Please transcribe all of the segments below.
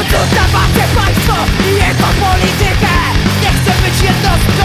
Odrzuca wasze państwo i jego politykę. Nie chcę być jednostką.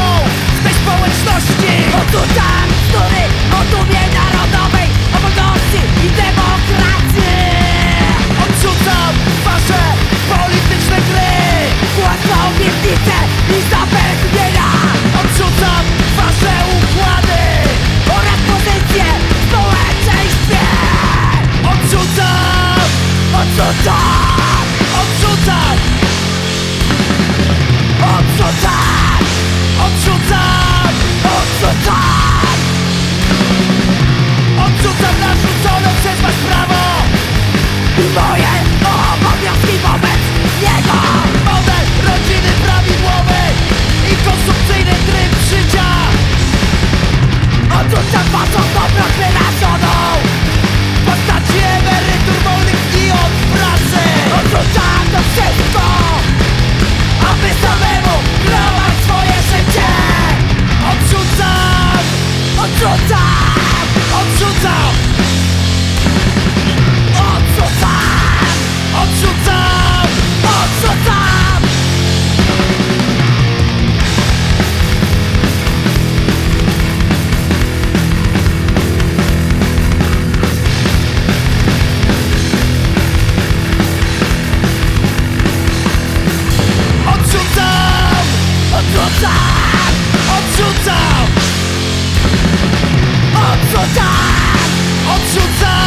た。落ちた